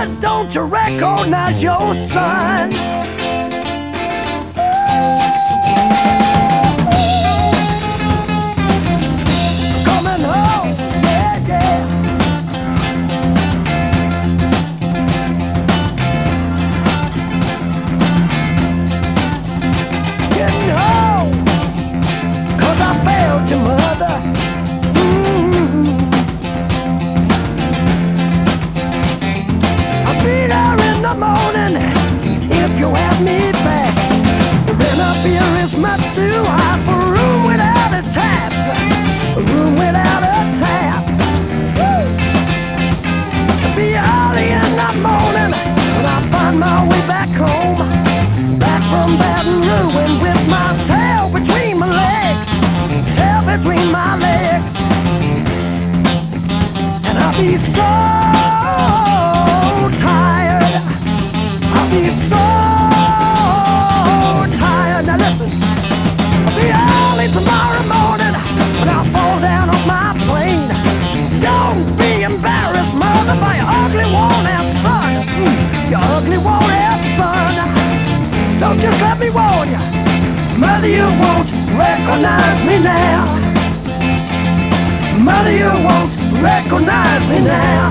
Don't you recognize your son? The morning if you have me back. The rent up here is much too high for a room without a tap. A room without a tap. Woo! Be early in the morning when I find my way back home. Back from Baton Rouge with my tail between my legs. Tail between my legs. And I'll be so ugly worn-out son. Mm, Your ugly worn-out son. So just let me warn you, mother, you won't recognize me now. Mother, you won't recognize me now.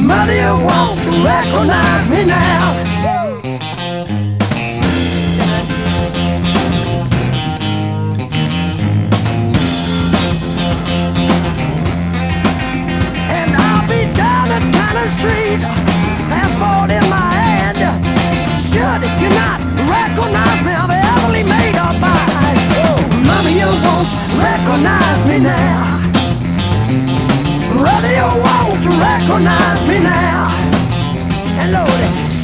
Mother, you won't recognize me now.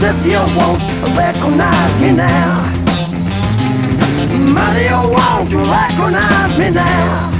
Sister, you won't recognize me now. Mother, you won't recognize me now.